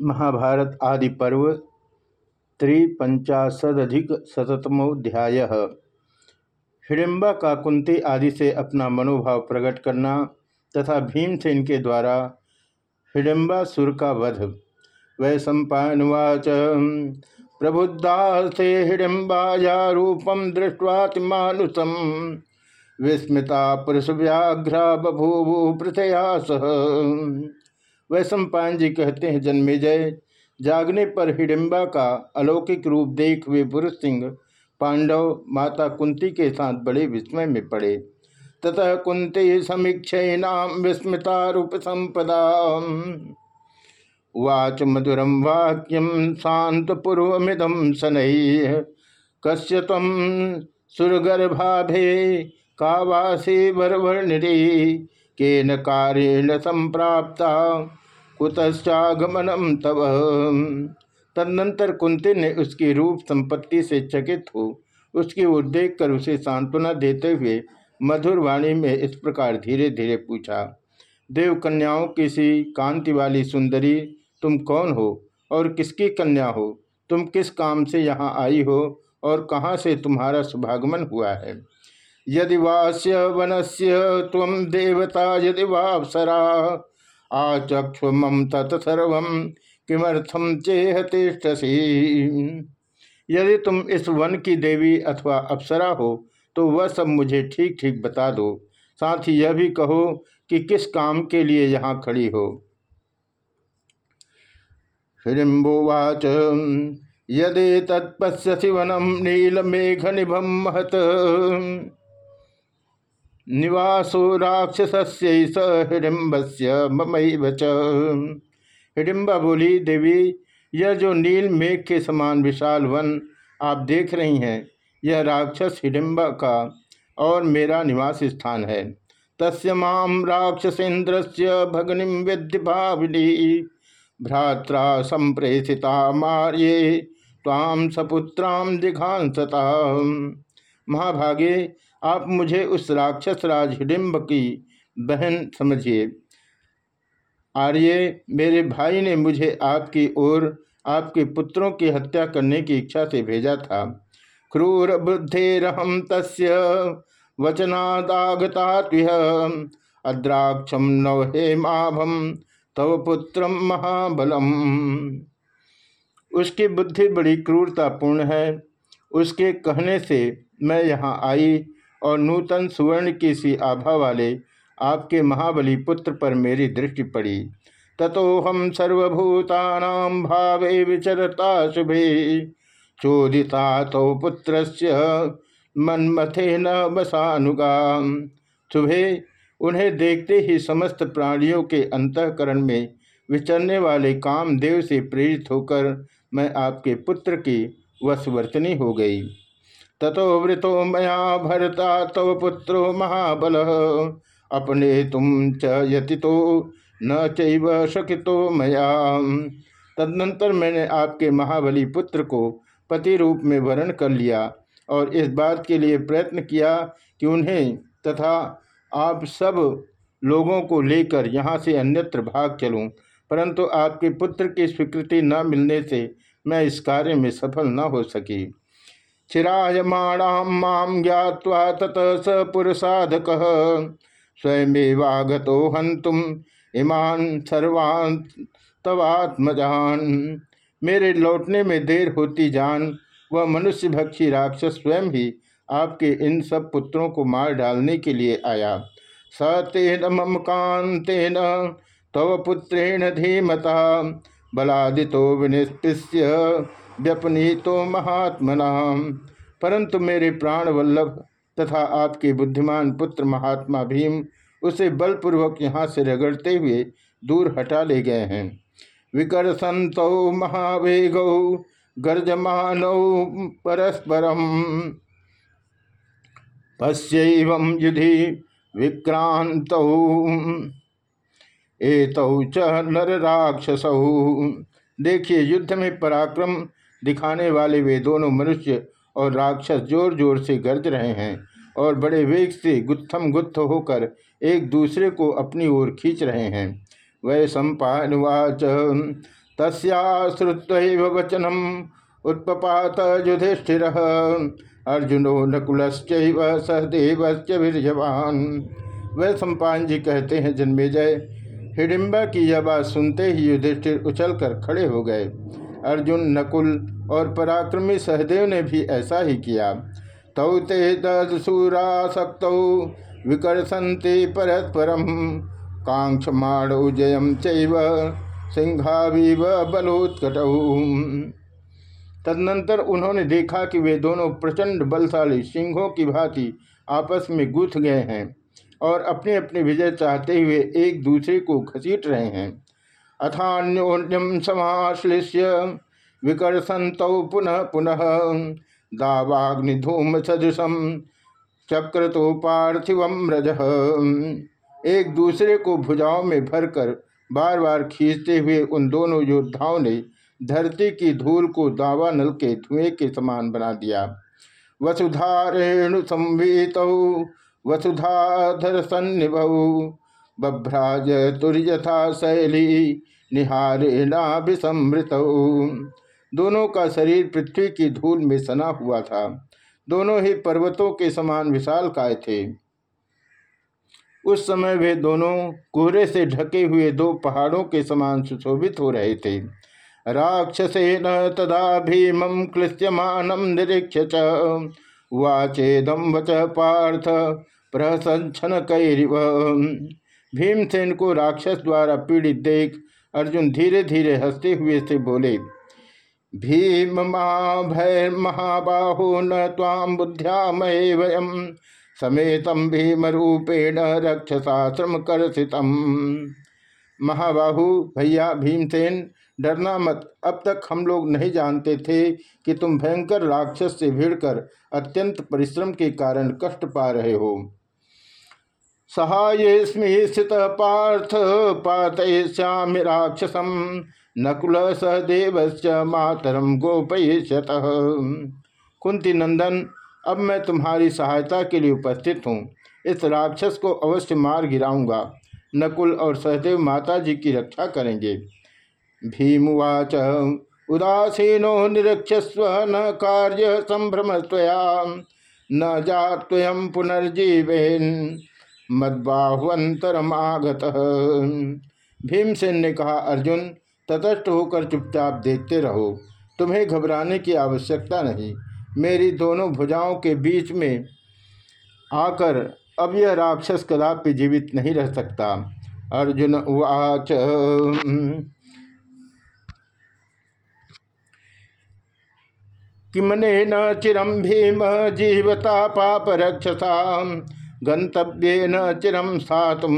महाभारत आदि पर्व त्रिपंचाशदिक शतमोध्याय का कुंती आदि से अपना मनोभाव प्रकट करना तथा भीम भीमसेन के द्वारा हिडिम्बा सुर का वध। वै सम्पावाच प्रबुद्धा से हिडिम्बाया रूपम दृष्टवातिमानुषम विस्मिता पुरुष व्याघ्र बभूवु पृथया सह। वैश्वपायन जी कहते हैं जन्मेजय जागने पर हिडिम्बा का अलौकिक रूप देख वे पुरुष सिंह, पांडव माता कुंती के साथ बड़े विस्मय में पड़े। ततः कुंती समीक्षाम विस्मृता रूप संपदा वाच मधुरम वाक्यम शांत पूर्वमिदम शनै कश्य तम सुरगर्भाभे कावासी वरवर्णि केन कार्येण संप्राप्ता कुतश्चागमनम तब तदनंतर कुंती ने उसकी रूप संपत्ति से चकित हो। उसकी ओर देख कर उसे सांत्वना देते हुए मधुर वाणी में इस प्रकार धीरे धीरे पूछा देव कन्याओं किसी कांति वाली सुंदरी, तुम कौन हो और किसकी कन्या हो? तुम किस काम से यहाँ आई हो और कहाँ से तुम्हारा शुभागमन हुआ है? यदि वास्य वनस्य तम देवता यदि वापसरा आचक्ष मम तत्सर्व किमर्थम चेह तिष्ठसी यदि तुम इस वन की देवी अथवा अप्सरा हो तो वह सब मुझे ठीक ठीक बता दो। साथ ही यह भी कहो कि किस काम के लिए यहाँ खड़ी हो। हिडिम्बोवाच यदि तत्पश्यसि वनम नीलमेघ निभम महत निवासो राक्षस स हिडिम्ब से ममैव च। हिडिम्बा बोली देवी, यह जो नील मेघ के समान विशाल वन आप देख रही हैं, यह राक्षस हिडिम्बा का और मेरा निवास स्थान है। तस्य माम राक्षसेन्द्र से भगनी विद्य भाविनी, भ्रात्रा संप्रेषिता मार्ये ताम सपुत्राम दिघांसता। महाभागे आप मुझे उस राक्षस राज हिडिम्ब की बहन समझिए। आर्य, मेरे भाई ने मुझे आपकी ओर आपके पुत्रों की हत्या करने की इच्छा से भेजा था। क्रूर बुद्धिरहम तस्य वचनादागता अद्राक्षम नवहेमाभम तव पुत्र महाबलम। उसकी बुद्धि बड़ी क्रूरतापूर्ण है। उसके कहने से मैं यहाँ आई और नूतन सुवर्ण की सी आभा वाले आपके महाबली पुत्र पर मेरी दृष्टि पड़ी। ततो हम सर्वभूता भावे विचरता शुभे। चोदिता तो पुत्र से मनमथे न बसानुगा शुभे, उन्हें देखते ही समस्त प्राणियों के अंतकरण में विचरने वाले कामदेव से प्रेरित होकर मैं आपके पुत्र की वशवर्तनी हो गई। ततो वृतो मया भरता तव पुत्रो महाबल। अपने तुम च यतितो, न चैव शकितो मया। तदनंतर मैंने आपके महाबली पुत्र को पति रूप में वर्ण कर लिया और इस बात के लिए प्रयत्न किया कि उन्हें तथा आप सब लोगों को लेकर यहाँ से अन्यत्र भाग चलूँ, परंतु आपके पुत्र की स्वीकृति न मिलने से मैं इस कार्य में सफल न हो सकी। चिरायमाणाम ज्ञावा तत स पुरुषाधक स्वयमेवागत हंतुम इमान सर्वान् मेरे लौटने में देर होती जान, वह मनुष्य भक्षी राक्षस स्वयं ही आपके इन सब पुत्रों को मार डालने के लिए आया। स तेन मम कांतेन तव पुत्रेण धीमता, बलादितो विनिष्पिष्य व्यपनीतो महात्मना परंतु मेरे प्राण वल्लभ तथा आपके बुद्धिमान पुत्र महात्मा भीम उसे बलपूर्वक यहाँ से रगड़ते हुए दूर हटा ले गए हैं। विकर्षंत महावेगौ गर्जमानौ परस्परम। पश्यव युधि विक्रांत एतौ च नर राक्षसौ देखिए युद्ध में पराक्रम दिखाने वाले वे दोनों मनुष्य और राक्षस ज़ोर ज़ोर से गर्ज रहे हैं और बड़े वेग से गुत्थम गुत्थ होकर एक दूसरे को अपनी ओर खींच रहे हैं। वै सम्पावाच तस्याश्रुत्व वचनम उत्पात युधिष्ठिर। अर्जुनो नकुलश्च सहदेव वीरजवान वह सम्पान जी कहते हैं, जन्मेजय, हिडिम्बा की यह बात सुनते ही युधिष्ठिर उछलकर खड़े हो गए। अर्जुन नकुल और पराक्रमी सहदेव ने भी ऐसा ही किया। तौ ते तदसूरासक्त विकर्षन्ति परस्परम। कांक्षमाणौ जयम चैव सिंहावीव बलोत्कट। तदनंतर उन्होंने देखा कि वे दोनों प्रचंड बलशाली सिंहों की भांति आपस में गुथ गए हैं और अपने अपने विजय चाहते हुए एक दूसरे को घसीट रहे हैं। अथान्योन्यम समाश्लिष्य विकर्षंत पुनः पुनः दावाग्निधूम सदृशम चक्र तो पार्थिव रज। एक दूसरे को भुजाओं में भरकर बार बार खींचते हुए उन दोनों योद्धाओं ने धरती की धूल को दावा नल के धुएँ के समान बना दिया। वसुधा रेणु संवीत, वसुधाधर सन्निभ बभ्राज तुर्यथा शैली निहारेणाभिसमृत दोनों का शरीर पृथ्वी की धूल में सना हुआ था। दोनों ही पर्वतों के समान विशाल काय थे। उस समय वे दोनों कोहरे से ढके हुए दो पहाड़ों के समान सुशोभित हो रहे थे। राक्षसेन तदा भीमं क्लिश्यमानं निरीक्ष च। वाचेदम वच पार्थ प्रसन्न कैरिव। भीमसेन को राक्षस द्वारा पीड़ित देख अर्जुन धीरे धीरे हँसते हुए से बोले, भीम भय महाबाहो न ताम बुद्ध्या मये वयम समेतम भीम रूपेण रक्षसाश्रम कर महाबाहु, भैया भीमसेन, डरना मत। अब तक हम लोग नहीं जानते थे कि तुम भयंकर राक्षस से भिड़कर अत्यंत परिश्रम के कारण कष्ट पा रहे हो। सहाय स्थित पार्थ पातयश्यामि राक्षसम नकुल सहदेव मातरम गोपयत कुंती नंदन, अब मैं तुम्हारी सहायता के लिए उपस्थित हूँ। इस राक्षस को अवश्य मार गिराऊँगा। नकुल और सहदेव माता जी की रक्षा करेंगे। भीमुवाच, उदासीनो निरक्षस्व न कार्य संभ्रमस्वया न जात्वयम पुनर्जीवेन। मदबाहुअंतरम आगत भीमसेन ने कहा, अर्जुन, तटस्थ होकर चुपचाप देखते रहो। तुम्हें घबराने की आवश्यकता नहीं। मेरी दोनों भुजाओं के बीच में आकर अब यह राक्षस कदापि जीवित नहीं रह सकता। अर्जुन उच किमने न चिरम भीम जीवता पाप रक्षसा गंतव्य न चिरम सातुम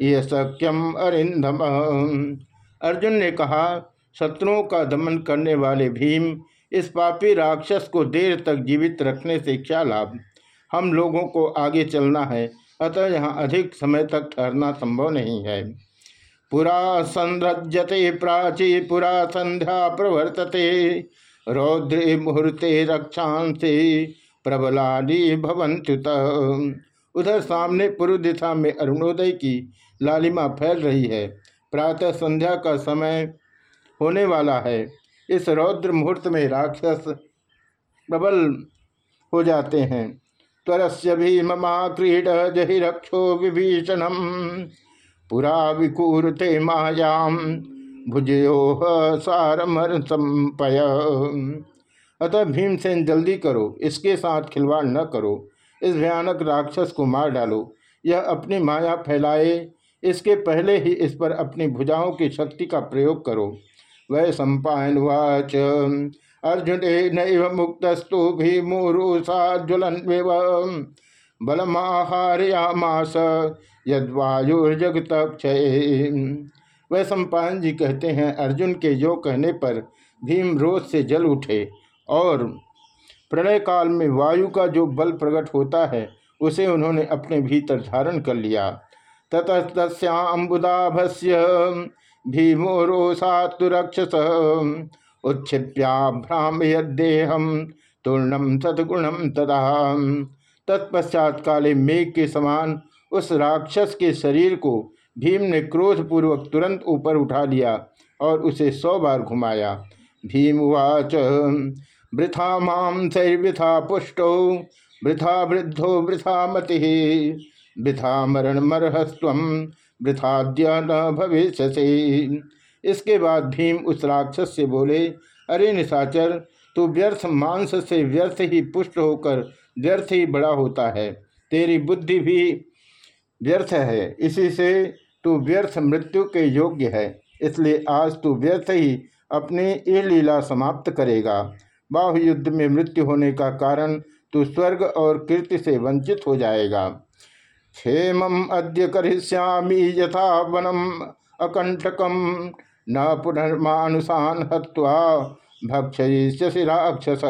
यह सक्यम अरिंदम अर्जुन ने कहा, शत्रुओं का दमन करने वाले भीम, इस पापी राक्षस को देर तक जीवित रखने से क्या लाभ? हम लोगों को आगे चलना है, अतः यहाँ अधिक समय तक ठहरना संभव नहीं है। पुरा संरजते प्राची पुरा संध्या प्रवर्तते, रौद्रे मुहूर्ते रक्षांसे प्रबलाली भवंत्युत उधर सामने पूर्व दिशा में अरुणोदय की लालिमा फैल रही है। प्रातः संध्या का समय होने वाला है। इस रौद्र मुहूर्त में राक्षस प्रबल हो जाते हैं। त्वरस्य भी ममा क्रीड जहि रक्षो विभीषणम। पुरा विकूरते मायाम। भुजयो सारमर संपय। अतः भीमसेन जल्दी करो। इसके साथ खिलवाड़ न करो। इस भयानक राक्षस को मार डालो। यह अपनी माया फैलाए। इसके पहले ही इस पर अपनी भुजाओं की शक्ति का प्रयोग करो। वह सम्पायन वाच अर्जुन नैव मुक्तस्तु भीमुरुषा ज्वलन बलमाहारयामास। यद्वायुर्जगत क्षय वह सम्पायन जी कहते हैं, अर्जुन के यो कहने पर भीम रोज से जल उठे और प्रलय काल में वायु का जो बल प्रकट होता है, उसे उन्होंने अपने भीतर धारण कर लिया। ततस्तस्याबुदाभस्य भीमो रोषातुरक्षस उच्छिप्याभ्रामयदेहम तूर्णम सदगुणम तदा। तत्पश्चात काले मेघ के समान उस राक्षस के शरीर को भीम ने क्रोधपूर्वक तुरंत ऊपर उठा लिया और उसे सौ बार घुमाया। भीम उवाच वृथा माम सैर्वृथा पुष्टो, वृथा वृद्धो वृथा मति वृथा मरण मरहस्व वृथाद्य न भविष्य इसके बाद भीम उस राक्षस से बोले, अरे निशाचर, तू व्यर्थ मांस से व्यर्थ ही पुष्ट होकर व्यर्थ ही बड़ा होता है। तेरी बुद्धि भी व्यर्थ है, इसी से तू व्यर्थ मृत्यु के योग्य है। इसलिए आज तू व्यर्थ ही अपनी ये लीला समाप्त करेगा। बाहु युद्ध में मृत्यु होने का कारण तू स्वर्ग और कीर्ति से वंचित हो जाएगा। क्षेम अद्य करिष्यामी यथा वनम अकंटकम न पुनर्मानुषान हत्वा। भक्षयिष्यसि राक्षस।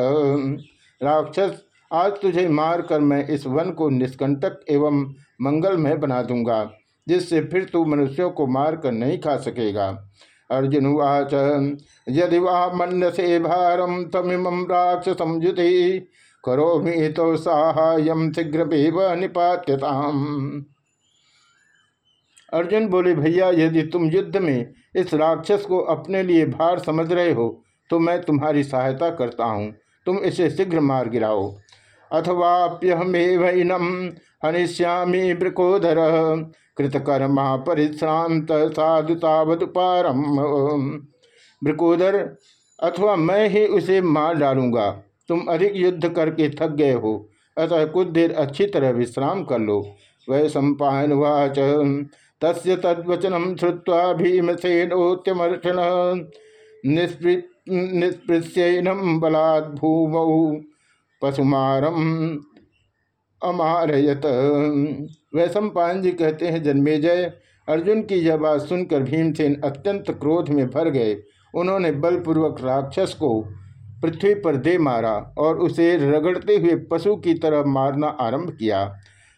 राक्षस, आज तुझे मारकर मैं इस वन को निष्कंटक एवं मंगलमय बना दूँगा, जिससे फिर तू मनुष्यों को मारकर नहीं खा सकेगा। अर्जुन उवाच, यदि वाह मन से भारम तमिम राक्षसम युधि करो मी तो साहाय्यम शीघ्र निपात्यताम। अर्जुन बोले, भैया, यदि तुम युद्ध में इस राक्षस को अपने लिए भार समझ रहे हो तो मैं तुम्हारी सहायता करता हूँ। तुम इसे शीघ्र मार गिराओ। अथवाप्यहमेवनम हनिष्यामी वृकोधर कृतकर्मा परिश्रांत साधुतावदुपारम वृकोधर अथवा मैं ही उसे मार डालूँगा। तुम अधिक युद्ध करके थक गए हो, अतः कुछ देर अच्छी तरह विश्राम कर लो। वह सम्पायन वाच। तस् तद्वचनम श्रुवा भीमसेनोत्यमर्षण निष्पृश्यनम बलात् भूमौ पशुमारम अमारयत। वैशम पान जी कहते हैं जन्मेजय अर्जुन की यह बात सुनकर भीमसेन अत्यंत क्रोध में भर गए। उन्होंने बलपूर्वक राक्षस को पृथ्वी पर दे मारा और उसे रगड़ते हुए पशु की तरह मारना आरंभ किया।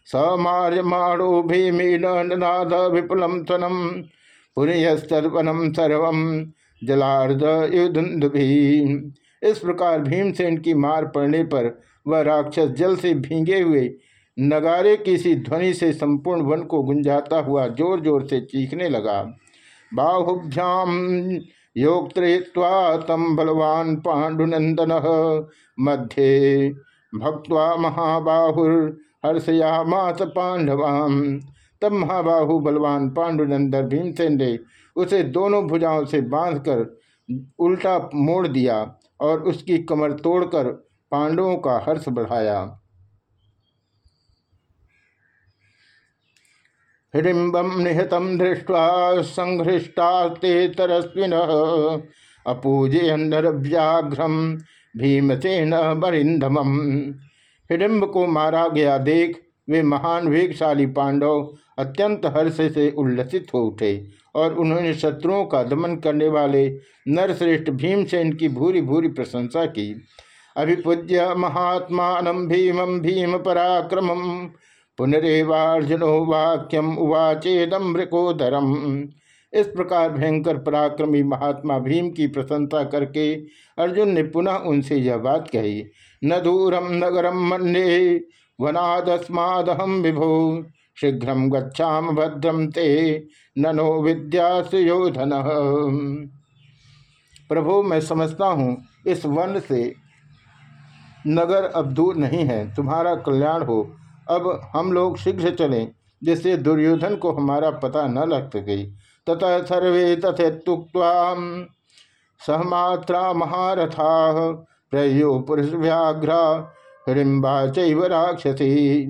समार्यमाणो भीमीनाद विपुलम तनम पुण्यस्तर्पणम सर्व जलार्ध युद्धुभी इस प्रकार भीमसेन की मार पड़ने पर वह राक्षस जल से भींगे हुए नगारे की सी ध्वनि से संपूर्ण वन को गुंजाता हुआ ज़ोर ज़ोर से चीखने लगा। बाहुभ्याम योगत्रय्वा तम बलवान पांडुनंदन मध्य भक्वा महाबाहुर हर्षया मात पांडवाम तब महाबाहु, बलवान पांडुनंदन भीमसेन ने उसे दोनों भुजाओं से बांधकर उल्टा मोड़ दिया और उसकी कमर तोड़कर पांडवों का हर्ष बढ़ाया। हिडिम्बम निहतम दृष्ट्वा संघृष्टास्ते तरस्विन। अपूजयन्नरव्याघ्रम भीमसेन बरिंदम हिडिम्ब को मारा गया देख, वे महान वेगशाली पांडव अत्यंत हर्ष से उल्लसित हो उठे और उन्होंने शत्रुओं का दमन करने वाले नरश्रेष्ठ भीमसेन की भूरी भूरी प्रशंसा की। अभिपूज्य महात्मा भीमं भीम पराक्रम पुनरेवार्जुनो वाक्यम उवाचेदम मृकोधरम इस प्रकार भयंकर पराक्रमी महात्मा भीम की प्रशंसा करके अर्जुन ने पुनः उनसे यह बात कही, न दूरम नगरम मन्ये वनादस्मादहम विभो, शीघ्र गच्छा भद्रम ते, ननो विद्यासुयोधन। प्रभो, मैं समझता हूँ इस वन से नगर अब दूर नहीं है, तुम्हारा कल्याण हो। अब हम लोग शीघ्र चलें, जिससे दुर्योधन को हमारा पता न लग सके। तथा सर्वे तथे तथेत्युक्ता सहमात्रा महारथा, प्रयो पुरुष व्याघ्र हिडिम्बा चैव राक्षसी।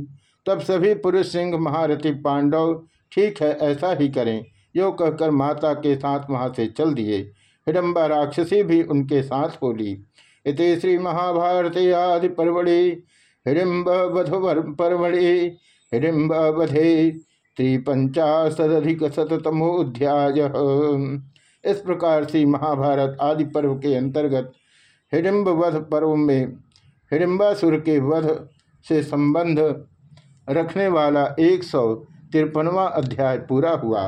तब सभी पुरुष सिंह महारथी पांडव, ठीक है, ऐसा ही करें, यो कहकर माता के साथ वहाँ से चल दिए। हिडम्बा राक्षसी भी उनके साथ बोली इत श्री महाभारत आदि परवड़े हिडिम्ब वधुवर परवड़े हिडिम्ब वधे त्रिपंचाशदिक शतमोध्याय इस प्रकार से महाभारत आदि पर्व के अंतर्गत हिडिम्ब वध पर्व में हिडिम्बासुर के वध से संबंध रखने वाला एक सौ तिरपनवा अध्याय पूरा हुआ।